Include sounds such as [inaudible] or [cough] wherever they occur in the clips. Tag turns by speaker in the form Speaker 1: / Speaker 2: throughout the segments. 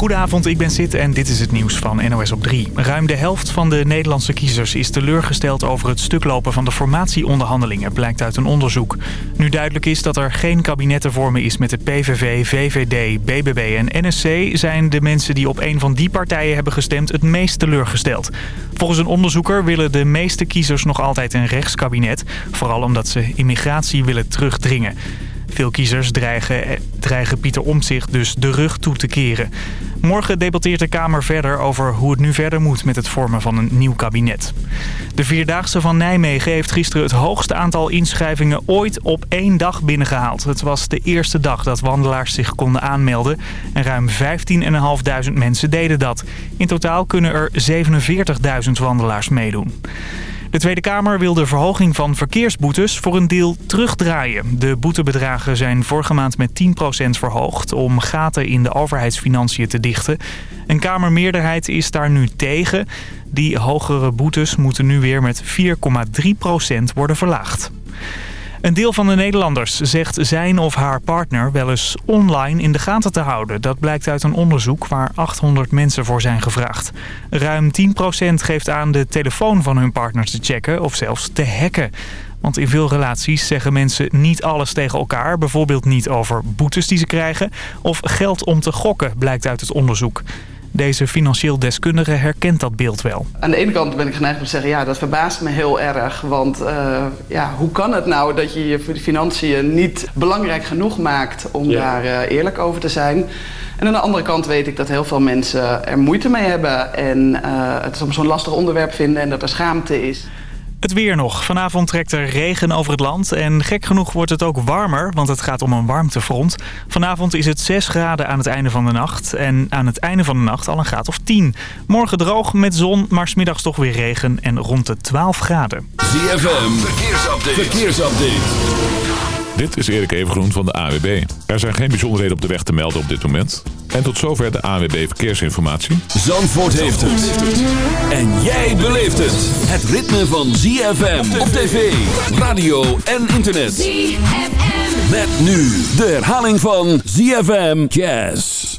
Speaker 1: Goedenavond, ik ben Sid en dit is het nieuws van NOS op 3. Ruim de helft van de Nederlandse kiezers is teleurgesteld over het stuklopen van de formatieonderhandelingen, blijkt uit een onderzoek. Nu duidelijk is dat er geen kabinet te vormen is met de PVV, VVD, BBB en NSC... zijn de mensen die op een van die partijen hebben gestemd het meest teleurgesteld. Volgens een onderzoeker willen de meeste kiezers nog altijd een rechtskabinet, vooral omdat ze immigratie willen terugdringen. Veel kiezers dreigen, dreigen Pieter Omtzigt dus de rug toe te keren. Morgen debatteert de Kamer verder over hoe het nu verder moet met het vormen van een nieuw kabinet. De Vierdaagse van Nijmegen heeft gisteren het hoogste aantal inschrijvingen ooit op één dag binnengehaald. Het was de eerste dag dat wandelaars zich konden aanmelden en ruim 15.500 mensen deden dat. In totaal kunnen er 47.000 wandelaars meedoen. De Tweede Kamer wil de verhoging van verkeersboetes voor een deel terugdraaien. De boetebedragen zijn vorige maand met 10% verhoogd om gaten in de overheidsfinanciën te dichten. Een Kamermeerderheid is daar nu tegen. Die hogere boetes moeten nu weer met 4,3% worden verlaagd. Een deel van de Nederlanders zegt zijn of haar partner wel eens online in de gaten te houden. Dat blijkt uit een onderzoek waar 800 mensen voor zijn gevraagd. Ruim 10% geeft aan de telefoon van hun partner te checken of zelfs te hacken. Want in veel relaties zeggen mensen niet alles tegen elkaar. Bijvoorbeeld niet over boetes die ze krijgen of geld om te gokken, blijkt uit het onderzoek. Deze financieel deskundige herkent dat beeld wel.
Speaker 2: Aan de ene kant ben ik geneigd om te zeggen, ja, dat verbaast me heel erg. Want uh, ja, hoe kan het nou dat je je financiën niet belangrijk genoeg maakt om daar uh, eerlijk over te zijn? En aan de andere kant weet ik dat heel veel mensen er moeite mee hebben en uh, het soms zo'n lastig onderwerp vinden en dat er schaamte is.
Speaker 1: Het weer nog. Vanavond trekt er regen over het land. En gek genoeg wordt het ook warmer, want het gaat om een warmtefront. Vanavond is het 6 graden aan het einde van de nacht. En aan het einde van de nacht al een graad of 10. Morgen droog met zon, maar smiddags toch weer regen en rond de 12 graden.
Speaker 3: ZFM, verkeersupdate. verkeersupdate.
Speaker 4: Dit is Erik Evengroen van de AWB. Er zijn geen bijzonderheden op de weg te melden op dit moment. En tot zover de AWB Verkeersinformatie.
Speaker 3: Zandvoort heeft het. En jij beleeft het. Het ritme van ZFM op tv, radio en internet. ZFM. Met nu de herhaling van ZFM Jazz.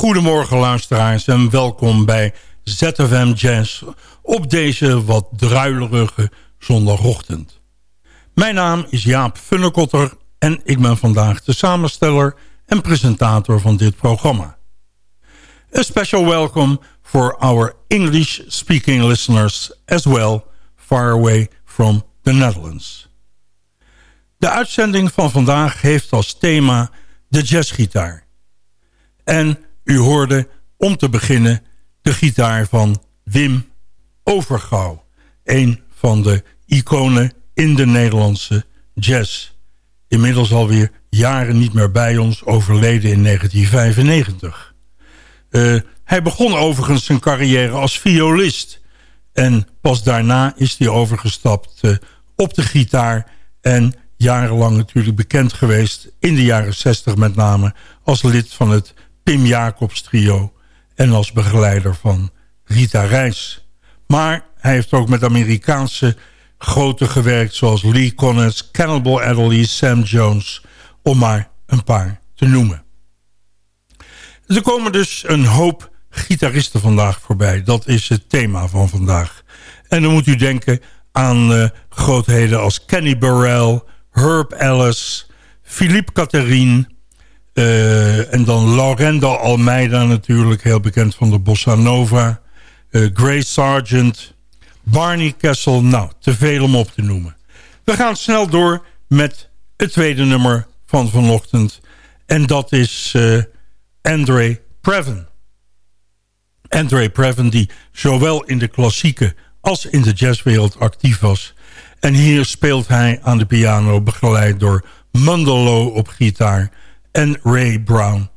Speaker 5: Goedemorgen luisteraars en welkom bij ZFM Jazz op deze wat druilerige zondagochtend. Mijn naam is Jaap Funnekotter en ik ben vandaag de samensteller en presentator van dit programma. A special welcome for our English speaking listeners as well far away from the Netherlands. De uitzending van vandaag heeft als thema de jazzgitaar. En u hoorde om te beginnen de gitaar van Wim Overgouw. Een van de iconen in de Nederlandse jazz. Inmiddels alweer jaren niet meer bij ons, overleden in 1995. Uh, eh, hij begon overigens zijn carrière als violist. En pas daarna is hij overgestapt uh, op de gitaar... en jarenlang natuurlijk bekend geweest, in de jaren 60 met name... als lid van het Pim Jacobs trio en als begeleider van Rita Reis. Maar hij heeft ook met Amerikaanse grote gewerkt... zoals Lee Konitz, Cannibal Adderley, Sam Jones... om maar een paar te noemen. Er komen dus een hoop gitaristen vandaag voorbij. Dat is het thema van vandaag. En dan moet u denken aan uh, grootheden als Kenny Burrell... Herb Ellis, Philippe Catherine... Uh, en dan Laurendo Almeida natuurlijk, heel bekend van de Bossa Nova. Uh, Grace Sargent, Barney Kessel, nou, te veel om op te noemen. We gaan snel door met het tweede nummer van vanochtend. En dat is uh, Andre Previn. Andre Previn die zowel in de klassieke als in de jazzwereld actief was. En hier speelt hij aan de piano begeleid door Mandelo op gitaar en Ray Brown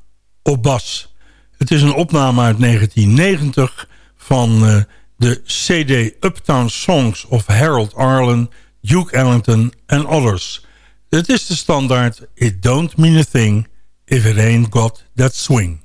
Speaker 5: op bas. Het is een opname uit 1990 van uh, de CD Uptown Songs of Harold Arlen, Duke Ellington en others. Het is de standaard It don't mean a thing if it ain't got that swing.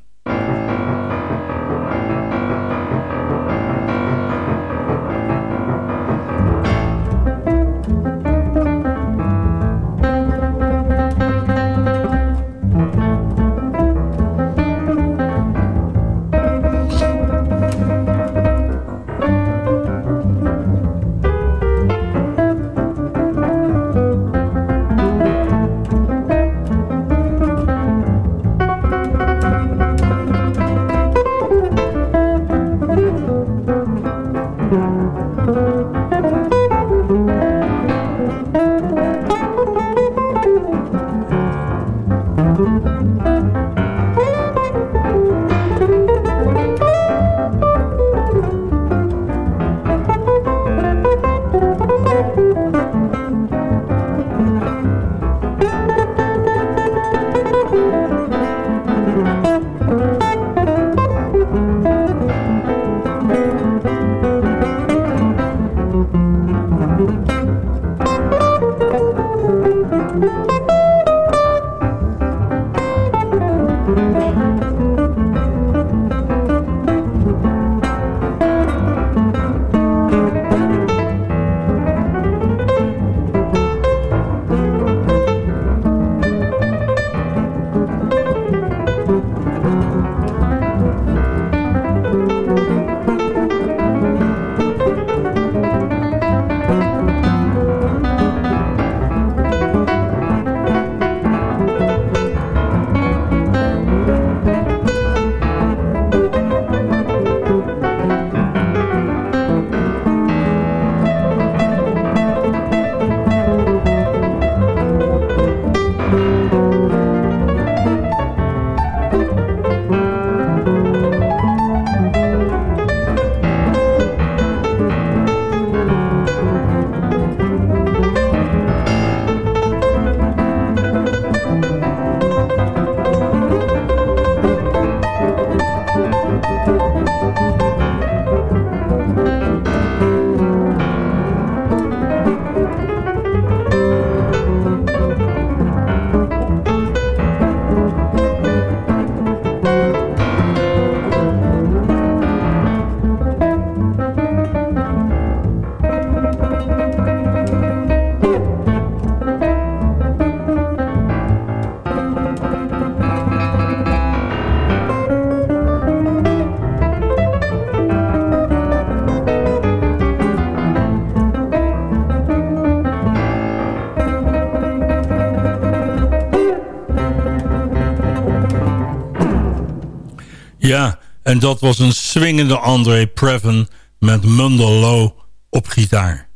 Speaker 6: Ja, en dat was een swingende André Previn met Mundell Low op gitaar.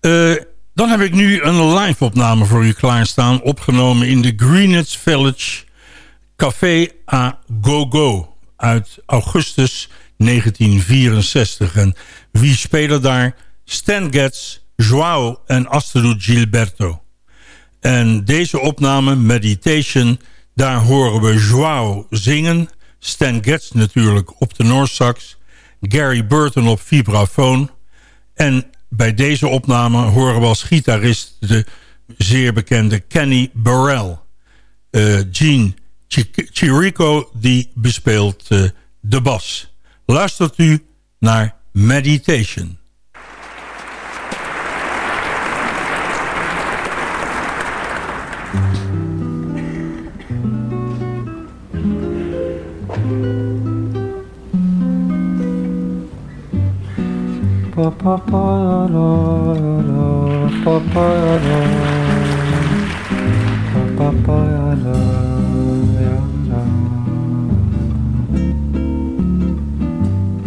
Speaker 6: Uh, dan heb ik nu een live-opname voor u klaarstaan... opgenomen in de Greenwich Village Café à Go Go... uit augustus 1964. En wie spelen daar? Stan Getz, Joao en Astrid Gilberto. En deze opname, Meditation... daar horen we Joao zingen... Stan Getz natuurlijk op de Noorsax... Gary Burton op vibrafoon... en bij deze opname horen we als gitarist de zeer bekende Kenny Burrell. Uh, Gene Chirico die bespeelt uh, de bas. Luistert u naar Meditation.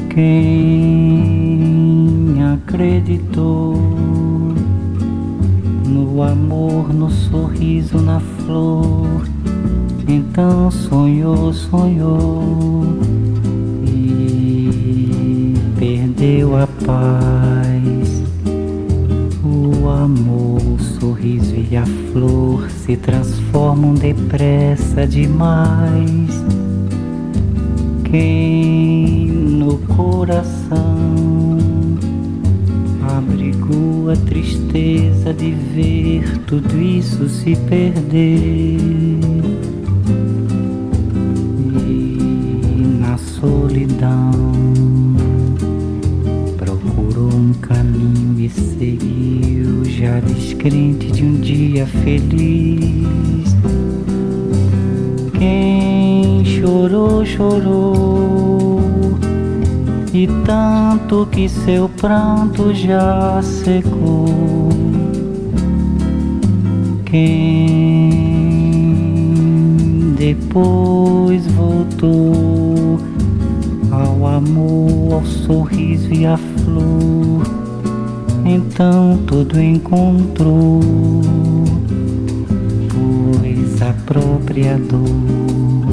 Speaker 6: Quem acreditou no amor, no sorriso, na flor, então sonhou, sonhou perdeu a paz. O amor, o sorriso e a flor se transformam depressa demais. Quem no coração abrigou a tristeza de ver tudo isso se perder. E na solidão seguiu, já descrente de um dia feliz. Quem chorou, chorou, e tanto que seu pranto já secou. Quem depois voltou ao amor, ao sorriso e à então tudo encontrou, pois a própria dor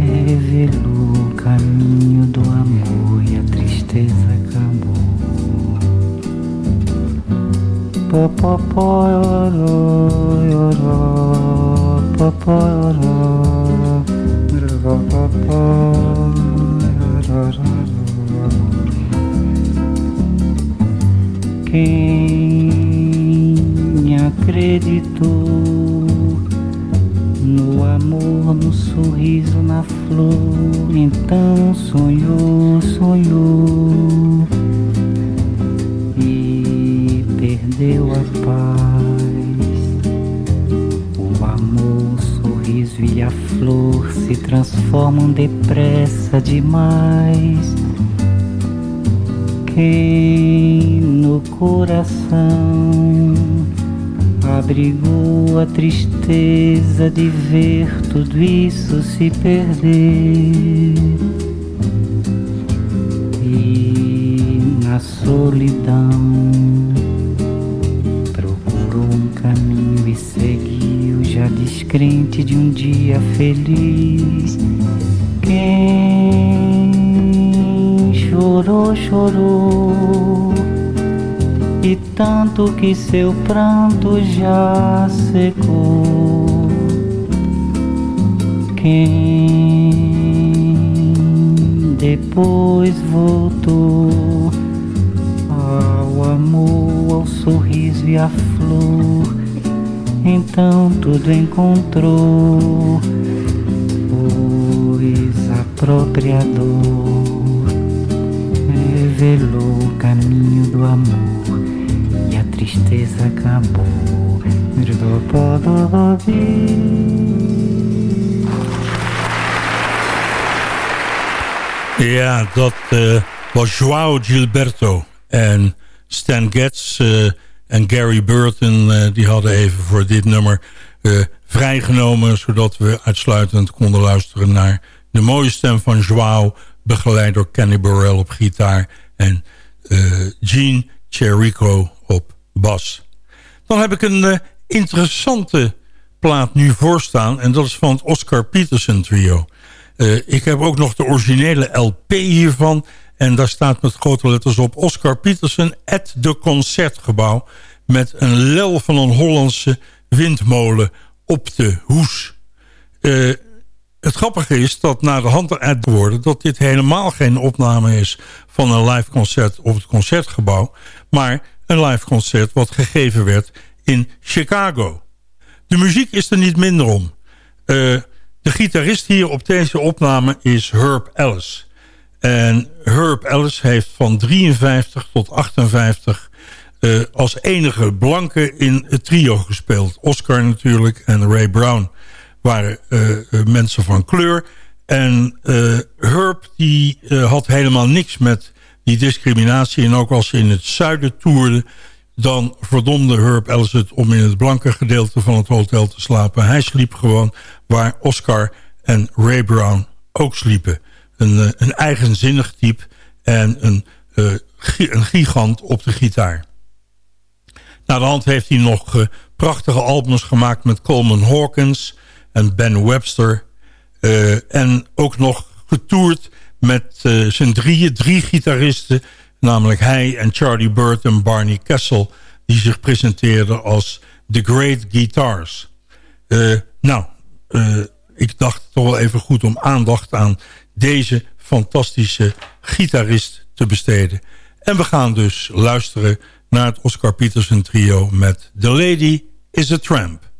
Speaker 6: revelou o caminho do amor e a tristeza acabou. Popopó, yoró, yoró, Quem acreditou no amor, no sorriso, na flor, então sonhou, sonhou e perdeu a paz. O amor, o sorriso e a flor se transformam depressa demais. Quem no coração abrigou a tristeza de ver tudo isso se perder. E na solidão procurou um caminho e seguiu, já descrente de um dia feliz. Quem chorou, chorou e tanto que seu pranto já secou. Quem depois voltou ao amor, ao sorriso e à flor, então tudo encontrou, pois a própria dor revelou o caminho do amor tristeza acabou. Ja, dat uh, was Joao Gilberto. En Stan Getz uh, en Gary Burton... Uh, die hadden even voor dit nummer vrijgenomen... zodat we uitsluitend konden luisteren naar
Speaker 5: de mooie stem van Joao... begeleid door Kenny Burrell op gitaar... en uh, Gene Cherico op bas. Dan heb ik een uh, interessante plaat nu voorstaan... en dat is van het Oscar Peterson trio. Uh, ik heb ook nog de originele LP hiervan... en daar staat met grote letters op... Oscar Peterson at de Concertgebouw... met een lel van een Hollandse windmolen op de hoes. Uh, het grappige is dat na de hand eruit worden... dat dit helemaal geen opname is van een live concert op het Concertgebouw... maar een live concert wat gegeven werd in Chicago. De muziek is er niet minder om. Uh, de gitarist hier op deze opname is Herb Ellis. En Herb Ellis heeft van 53 tot 58 uh, als enige blanke in het trio gespeeld. Oscar natuurlijk en Ray Brown waren uh, mensen van kleur. En uh, Herb die had helemaal niks met die discriminatie. En ook als ze in het zuiden toerden... dan verdomde Herb Ellis het om in het blanke gedeelte van het hotel te slapen. Hij sliep gewoon waar Oscar en Ray Brown ook sliepen. Een, een eigenzinnig type en een, een gigant op de gitaar. Na de hand heeft hij nog prachtige albums gemaakt met Coleman Hawkins en Ben Webster. Uh, en ook nog getoerd met uh, zijn drieën, drie gitaristen. Namelijk hij en Charlie Bird en Barney Kessel. Die zich presenteerden als The Great Guitars. nou, ik dacht toch wel even goed om aandacht aan deze fantastische gitarist te besteden. En we gaan dus luisteren naar het Oscar Peterson trio met The Lady is a Tramp.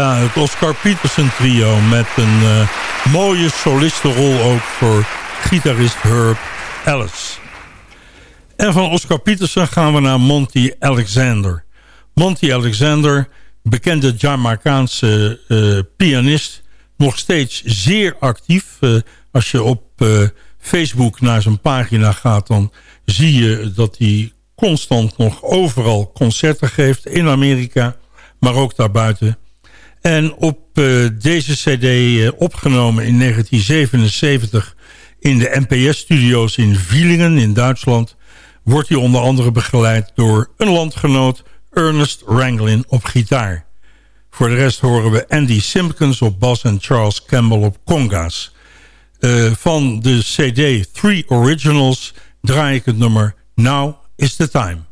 Speaker 5: Ja, het Oscar Peterson trio met een uh, mooie solistenrol ook voor gitarist Herb Ellis. En van Oscar Peterson gaan we naar Monty Alexander. Monty Alexander, bekende Jamaicaanse uh, pianist, nog steeds zeer actief. Uh, als je op Facebook naar zijn pagina gaat, dan zie je dat hij constant nog overal concerten geeft in Amerika, maar ook daarbuiten. En op uh, deze cd uh, opgenomen in 1977 in de NPS-studio's in Wielingen in Duitsland... wordt hij onder andere begeleid door een landgenoot Ernest Ranglin op gitaar. Voor de rest horen we Andy Simpkins op bas en Charles Campbell op conga's. Uh, van de cd Three Originals draai ik het nummer Now is the Time.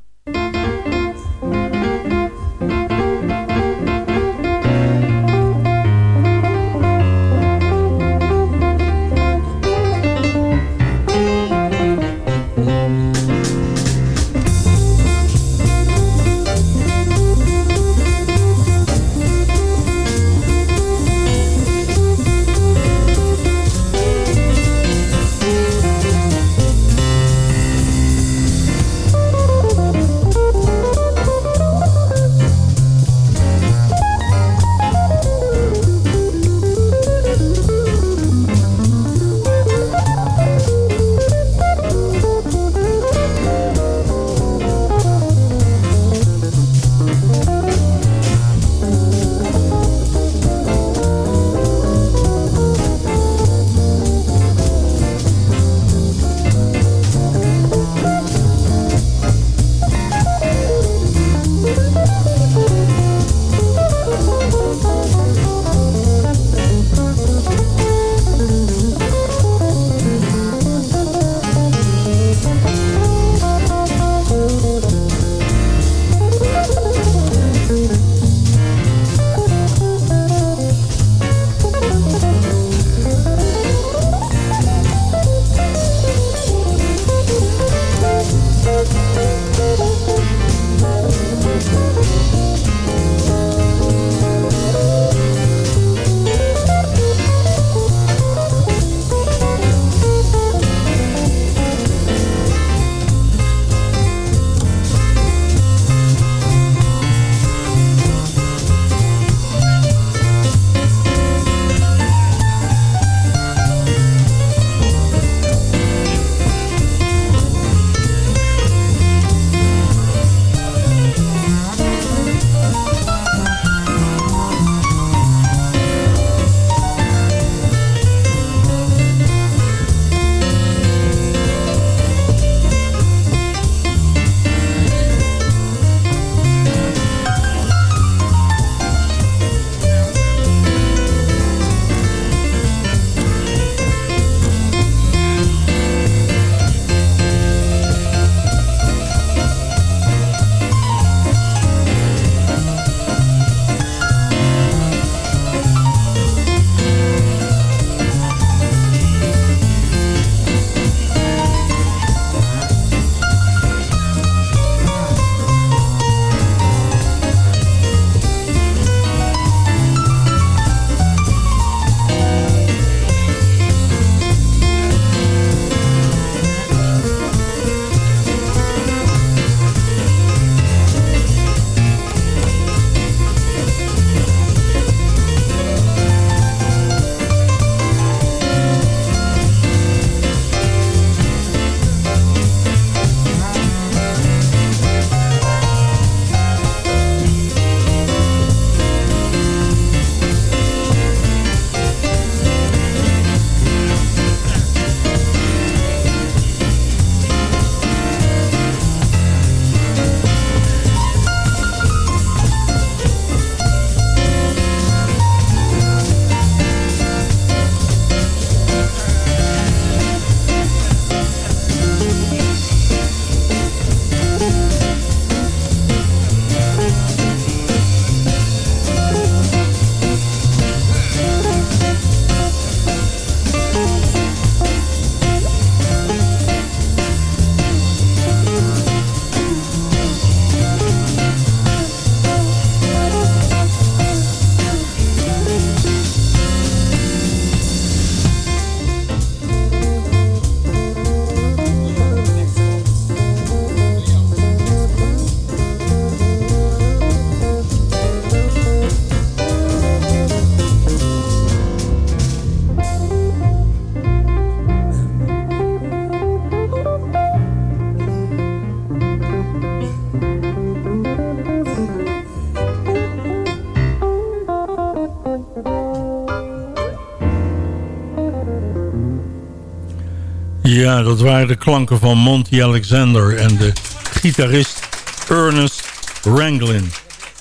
Speaker 5: Ja, dat waren de klanken van Monty Alexander en de gitarist Ernest Ranglin.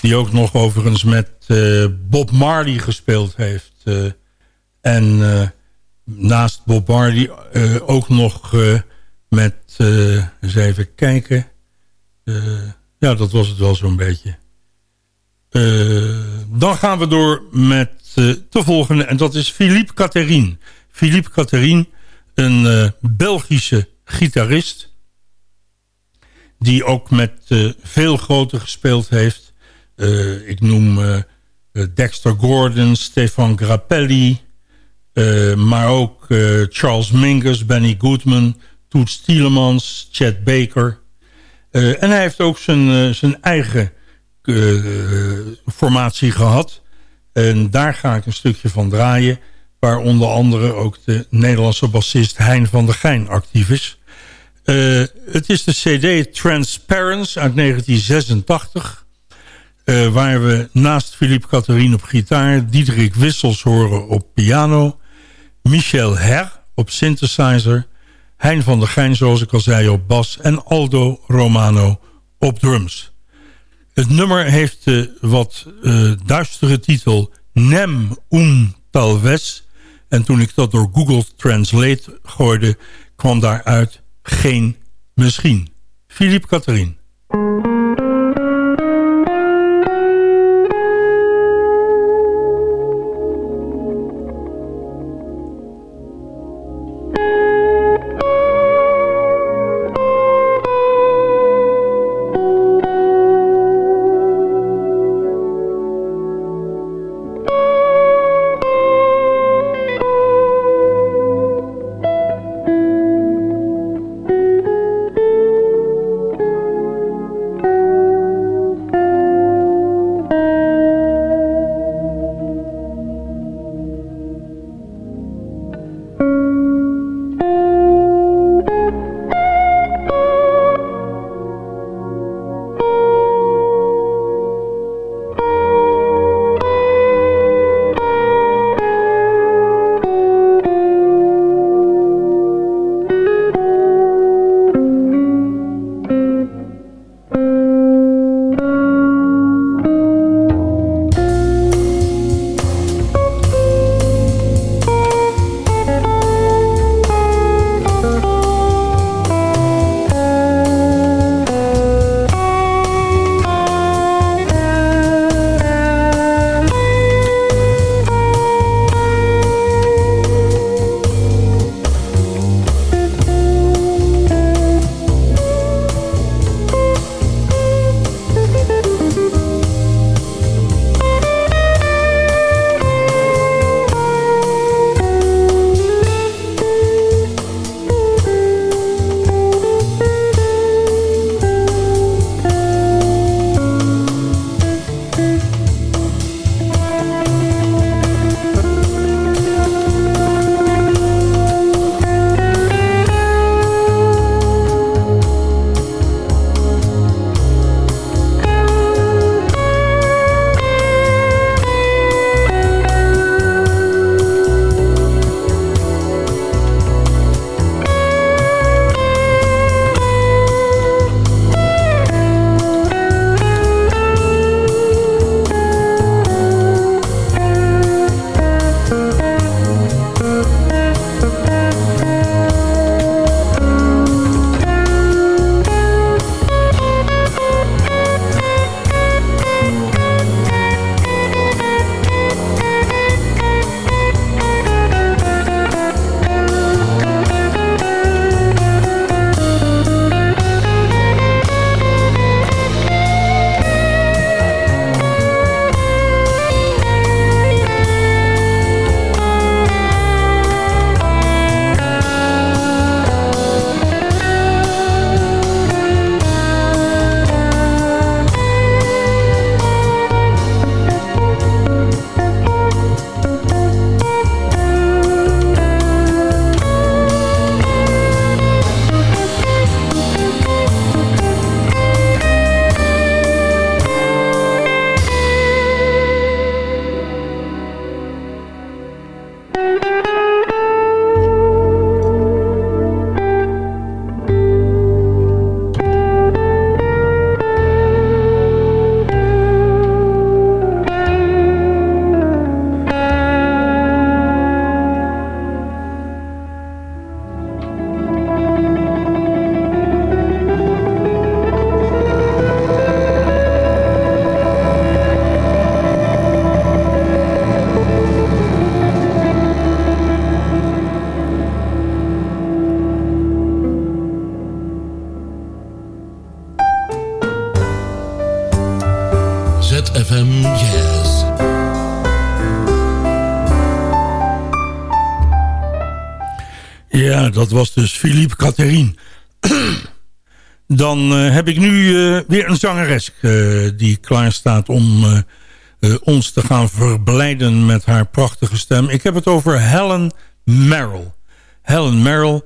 Speaker 5: Die ook nog overigens met uh, Bob Marley gespeeld heeft. Uh, en uh, naast Bob Marley ook nog met, eens even kijken. ja, dat was het wel zo'n beetje. dan gaan we door met de volgende. En dat is Philippe Catherine. Philippe Catherine, een Belgische gitarist die ook met uh, veel groter gespeeld heeft. Uh, ik noem Dexter Gordon, Stefan Grappelli... maar ook Charles Mingus, Benny Goodman... Toots Tielemans, Chad Baker. en hij heeft ook zijn, zijn eigen formatie gehad. En daar ga ik een stukje van draaien... waar onder andere ook de Nederlandse bassist Hein van der Geijn actief is... Uh, het is de cd Transparence uit 1986. Uh, waar we naast Philippe Catherine op gitaar... Diederik Wissels horen op piano... Michel Her op synthesizer... Hein van der Geijn, zoals ik al zei, op bas... en Aldo Romano op drums. Het nummer heeft de wat uh, duistere titel... Nem un talves. En toen ik dat door Google Translate gooide... kwam daaruit geen misschien. Philippe Catherine. Dat was dus Philippe Catherine. [clears throat] Dan uh, heb ik nu uh, weer een zangeres uh, die klaar staat om ons te gaan verblijden met haar prachtige stem. Ik heb het over Helen Merrill. Helen Merrill,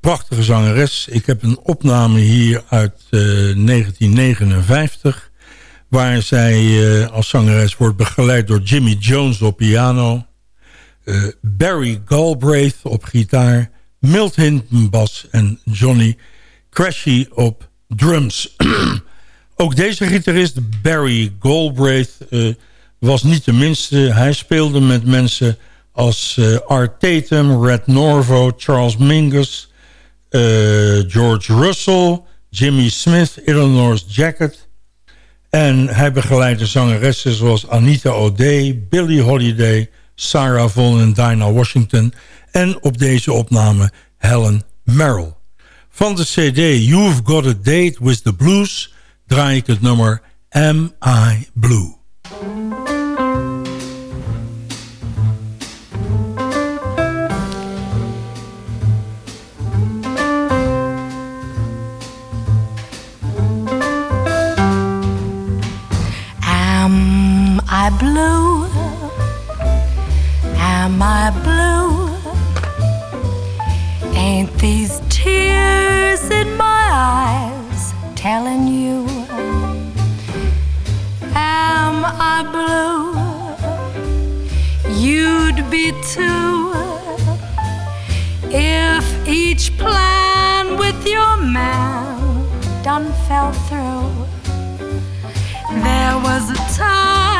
Speaker 5: prachtige zangeres. Ik heb een opname hier uit 1959... waar zij als zangeres wordt begeleid door Jimmy Jones op piano... Barry Galbraith op gitaar... Milt Hinton bas en Johnny Crashy op drums. [clears throat] Ook deze gitarist Barry Galbraith uh, was niet de minste. Hij speelde met mensen als uh, Art Tatum, Red Norvo, Charles Mingus... George Russell, Jimmy Smith, Illinois Jacket... En hij begeleidde zangeressen zoals Anita O'Day, Billie Holiday... Sarah Vaughan en Dinah Washington... en op deze opname Helen Merrill. Van de cd You've Got a Date with the Blues draai ik het nummer Am I Blue.
Speaker 7: Am I blue? Am I blue? Ain't these tears in my eyes telling you? Am I blue? You'd be too if each plan with your man done fell through. There was a time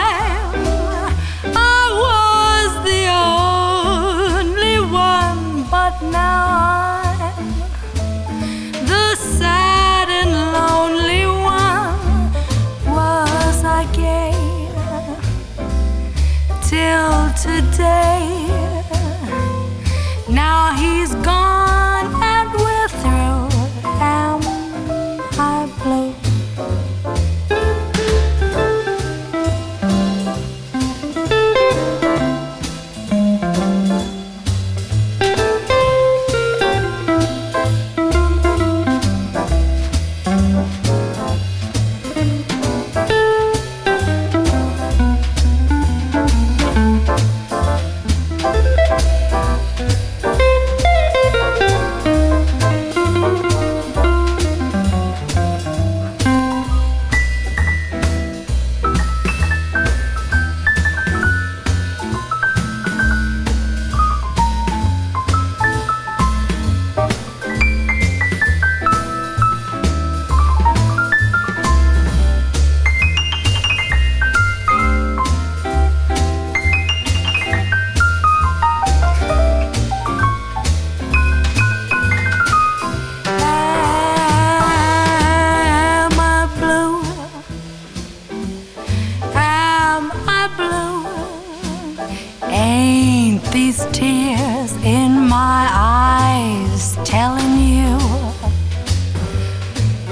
Speaker 7: These tears in my eyes telling you?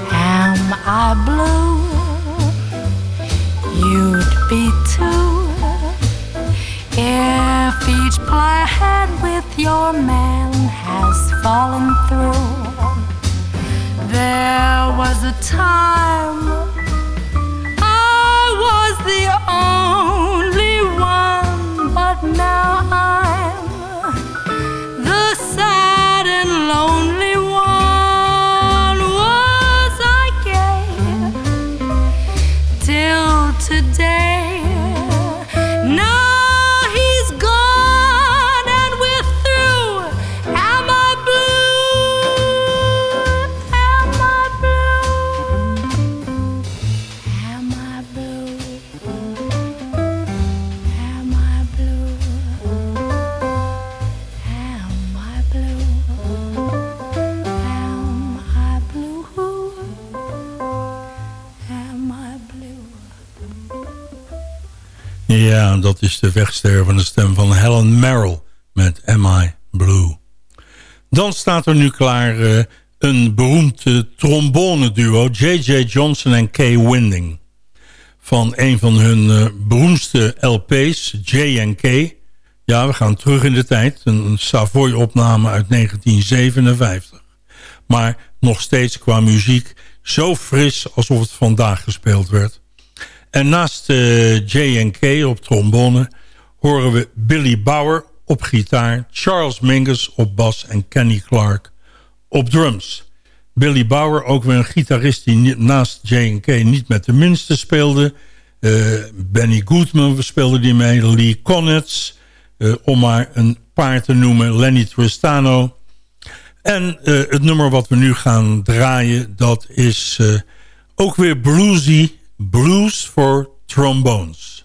Speaker 7: Am I blue? You'd be too if each plan with your man has fallen through. There was a time
Speaker 5: Dat is de wegstervende stem van Helen Merrill met Am I Blue. Dan staat er nu klaar uh, een beroemd uh, trombone duo... J.J. Johnson en Kay Winding. van een van hun uh, beroemdste LP's, J&K. Ja, we gaan terug in de tijd. Een Savoy-opname uit 1957. Maar nog steeds qua muziek zo fris alsof het vandaag gespeeld werd. En naast uh, J&K op trombone horen we Billy Bauer op gitaar... Charles Mingus op bas en Kenny Clark op drums. Billy Bauer, ook weer een gitarist die naast J&K niet met de minste speelde. Uh, Benny Goodman speelde die mee, Lee Connets... Uh, om maar een paar te noemen, Lenny Tristano... En het nummer wat we nu gaan draaien, dat is ook weer bluesy. Blues for Trombones.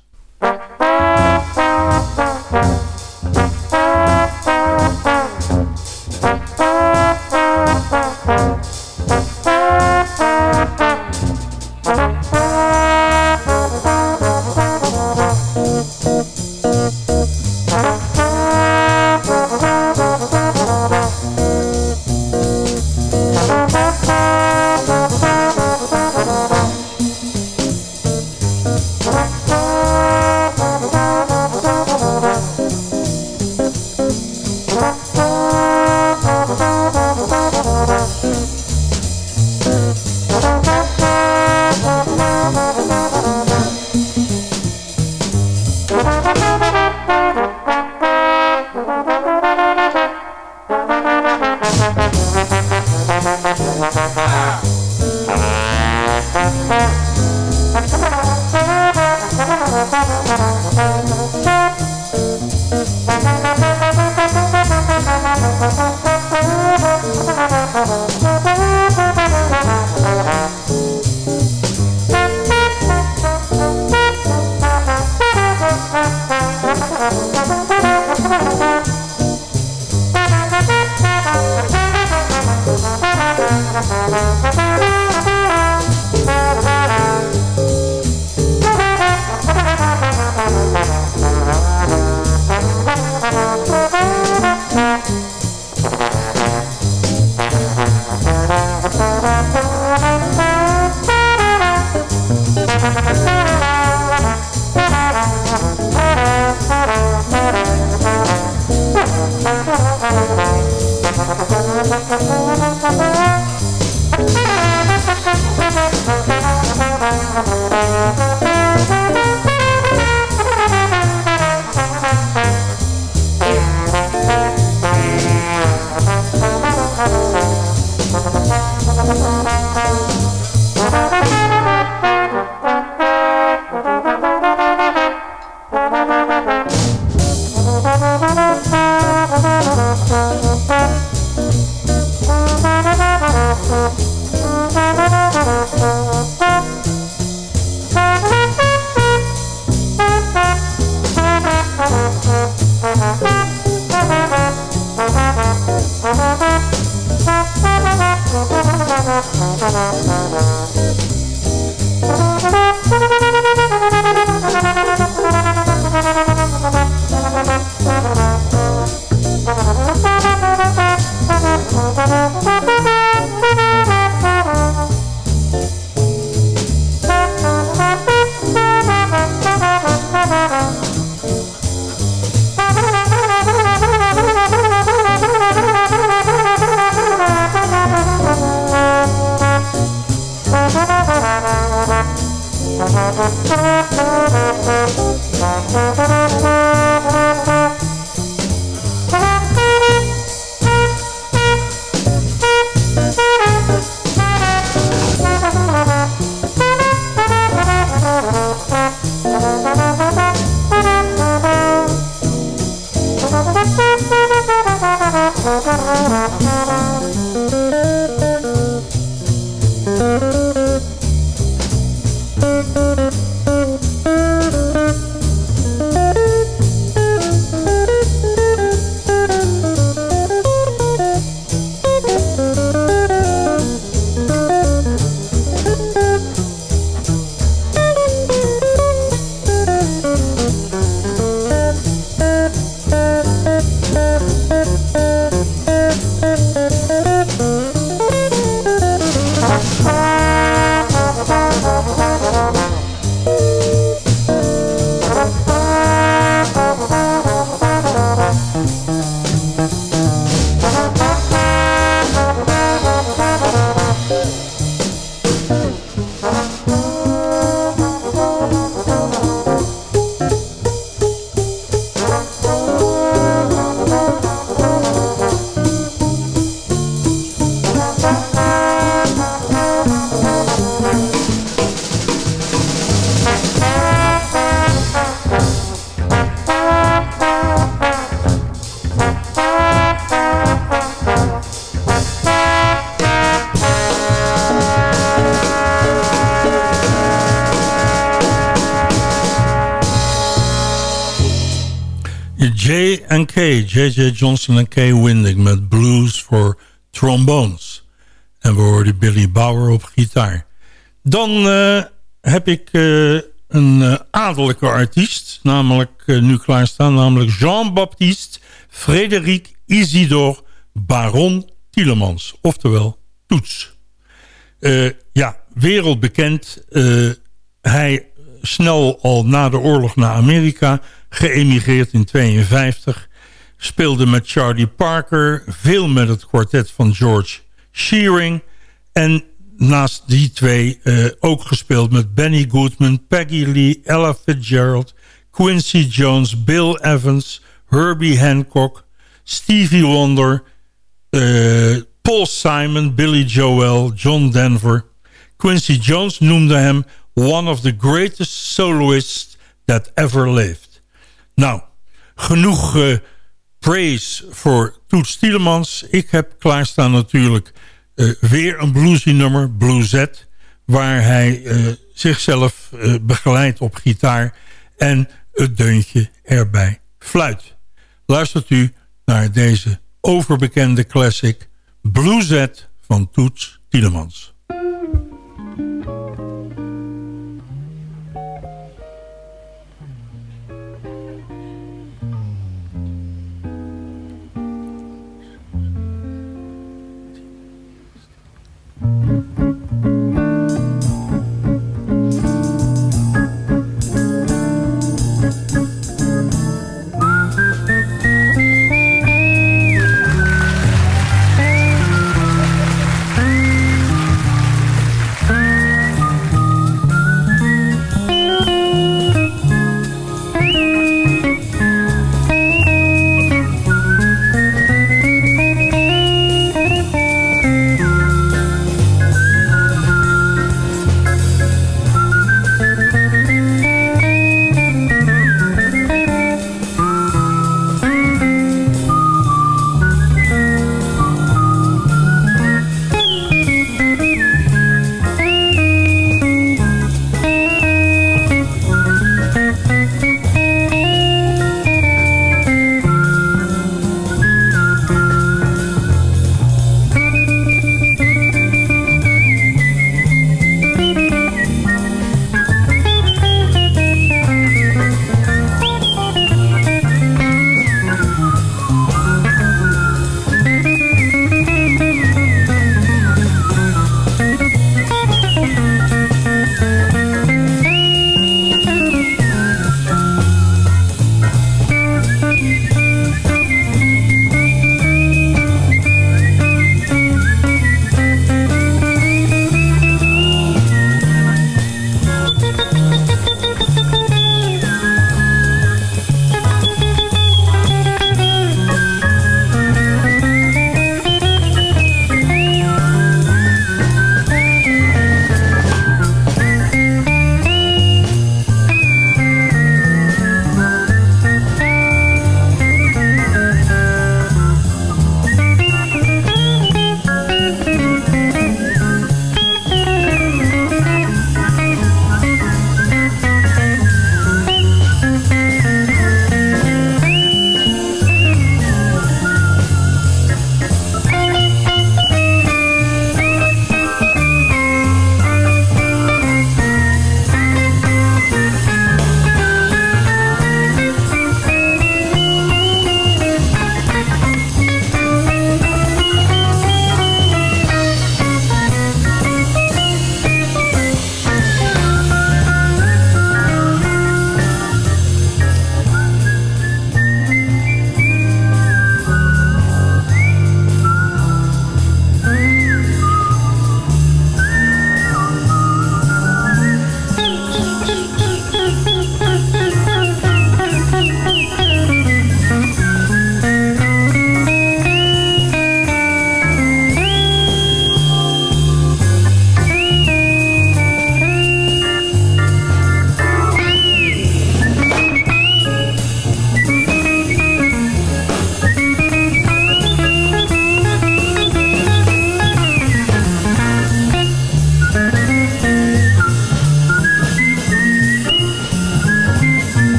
Speaker 5: K, J.J. Johnson en Kay Winding met Blues for Trombones. En we hoorden Billy Bauer op gitaar. Dan uh, heb ik uh, een uh, adellijke artiest, namelijk nu klaarstaan, namelijk Jean-Baptiste Frédéric Isidore Baron Tielemans, oftewel Toets. ja, wereldbekend. hij snel al na de oorlog naar Amerika, geëmigreerd in 52. Speelde met Charlie Parker, veel met het kwartet van George Shearing. En naast die twee uh, ook gespeeld met Benny Goodman, Peggy Lee, Ella Fitzgerald... Quincy Jones, Bill Evans, Herbie Hancock, Stevie Wonder... Uh, Paul Simon, Billy Joel, John Denver. Quincy Jones noemde hem one of the greatest soloists that ever lived. Nou, genoeg uh, praise voor Toets Tielemans. Ik heb klaarstaan natuurlijk uh, weer een bluesy nummer, Bluesette... waar hij uh, zichzelf begeleidt op gitaar... en het deuntje erbij fluit. Luistert u naar deze overbekende classic... Bluesette van Toets Tielemans.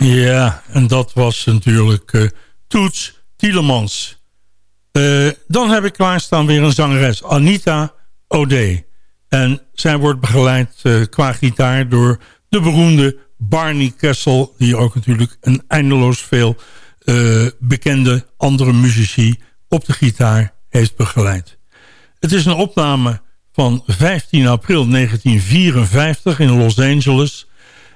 Speaker 5: Ja, en dat was natuurlijk uh, Toets Tielemans. Uh, dan heb ik klaarstaan weer een zangeres, Anita O'Day. En zij wordt begeleid uh, qua gitaar door de beroemde Barney Kessel... die ook natuurlijk een eindeloos veel bekende andere muzici op de gitaar heeft begeleid. Het is een opname van 15 april 1954 in Los Angeles.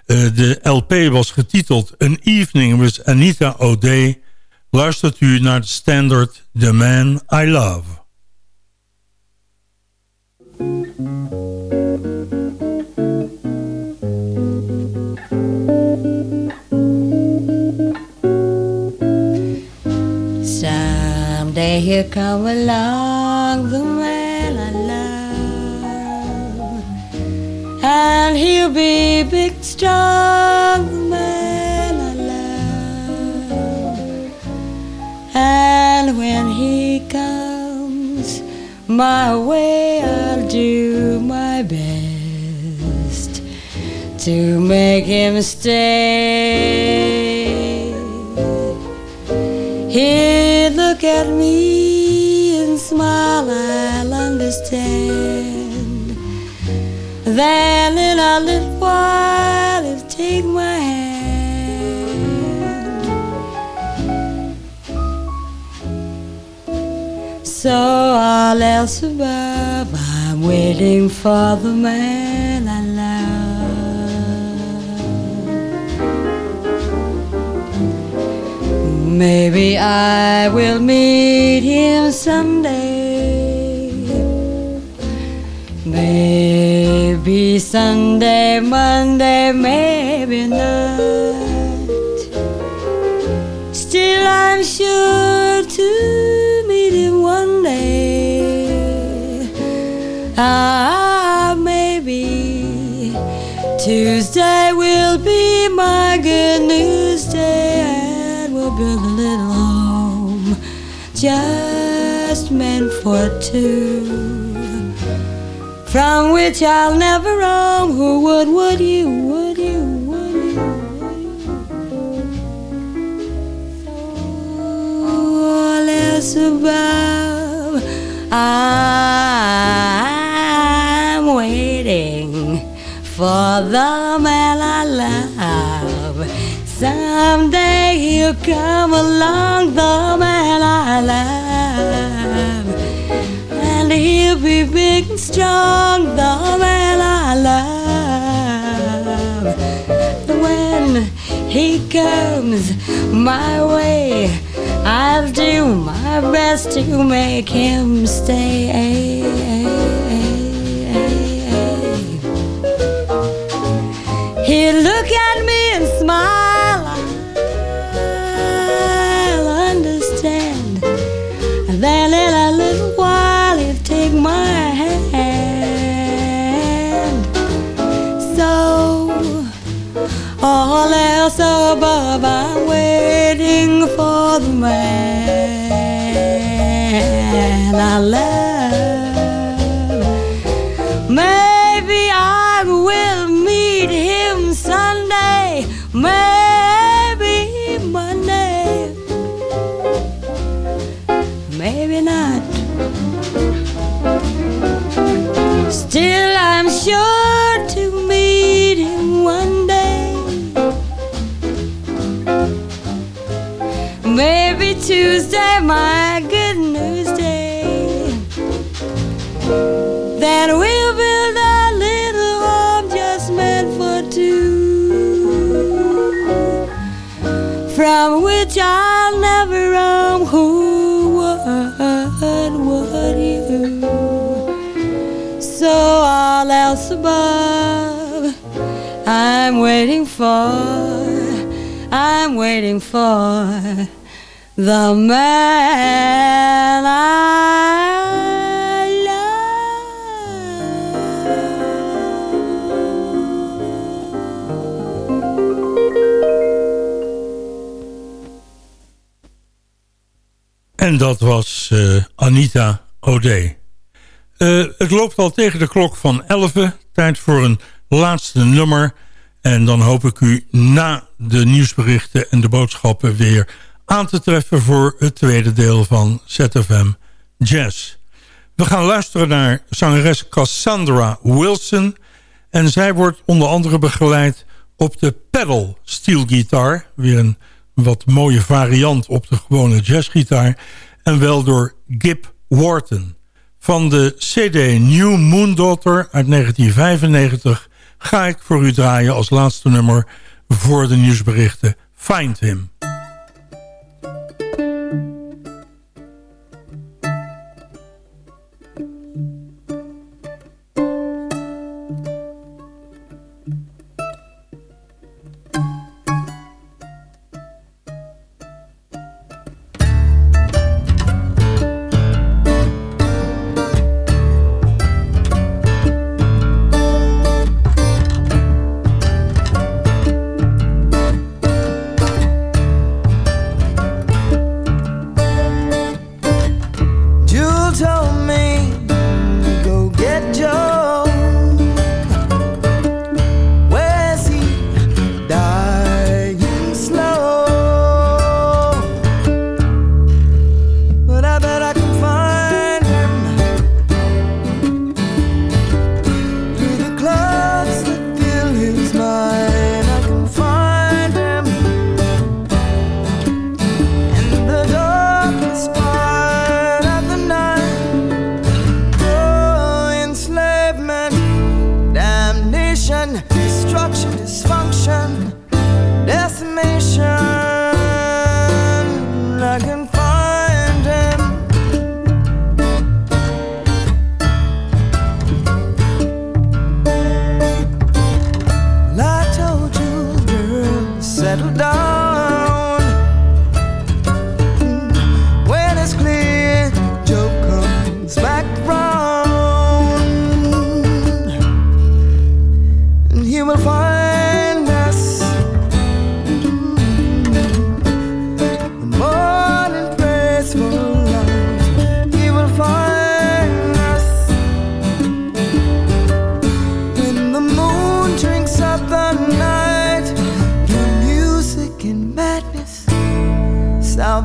Speaker 5: Uh, de LP was getiteld An Evening with Anita O'Day. Luistert u naar de standard The Man I Love.
Speaker 8: Someday he'll come along the man And he'll be big, strong, man I love And when he comes my way I'll do my best To make him stay He'd look at me and smile, I'll understand. Then in a little while, he'll take my hand. So all else above, I'm waiting for the man I love. Maybe I will meet him someday. Maybe Sunday, Monday, maybe not. Still, I'm sure to meet him one day. Ah, maybe Tuesday will be my good news day and we'll build a little home just meant for two, from which I'll never roam. Who would, would you, would you, would you? All else above, I'm waiting for the man I love. Someday he'll come along, the man I love. And he'll be big strong, the man I love. When he comes my way, I'll do my best to make him stay. Man I love. Maybe I will meet him Sunday. Maybe waiting for, I'm waiting for the man I
Speaker 5: En dat was uh, Anita O'Day. Uh, het loopt al tegen de klok van 11. Tijd voor een laatste nummer.
Speaker 9: En dan hoop ik u na de nieuwsberichten en de boodschappen weer aan te treffen voor het tweede deel van ZFM Jazz. We gaan luisteren naar zangeres Cassandra Wilson. En zij wordt onder andere begeleid op de pedal steel guitar. Weer een wat mooie variant op de gewone jazzgitaar. En wel door Gib Wharton. Van de CD New Moon Daughter uit 1995 ga ik voor u draaien als laatste nummer voor de nieuwsberichten Find Him.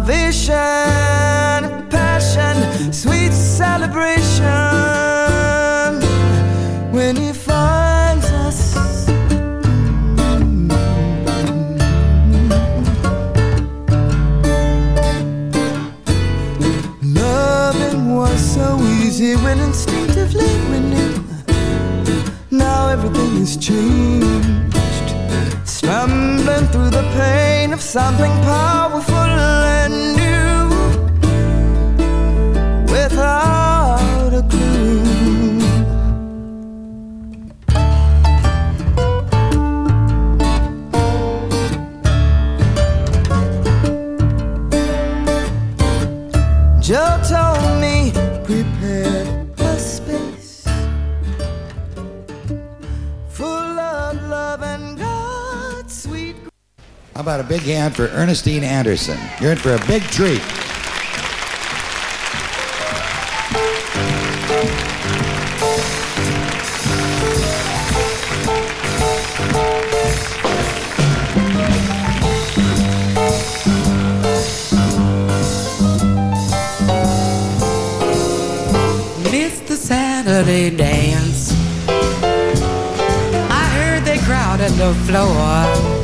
Speaker 9: salvation, passion, sweet celebration. When he finds us, loving was so easy when instinctively we knew. Now everything has changed. Stumbling through the pain of something past
Speaker 10: for a big hand for Ernestine Anderson. You're in for a big treat.
Speaker 11: Saturday dance. I heard they crowded the floor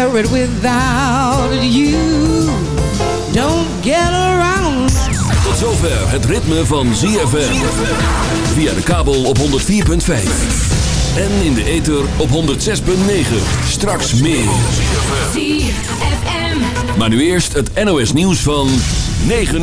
Speaker 11: bear it without you. Don't get around.
Speaker 3: Tot zover het ritme van ZFM. Via de kabel op 104.5. En in de ether op 106.9. Straks meer.
Speaker 12: ZFM.
Speaker 3: Maar nu eerst het NOS nieuws van 9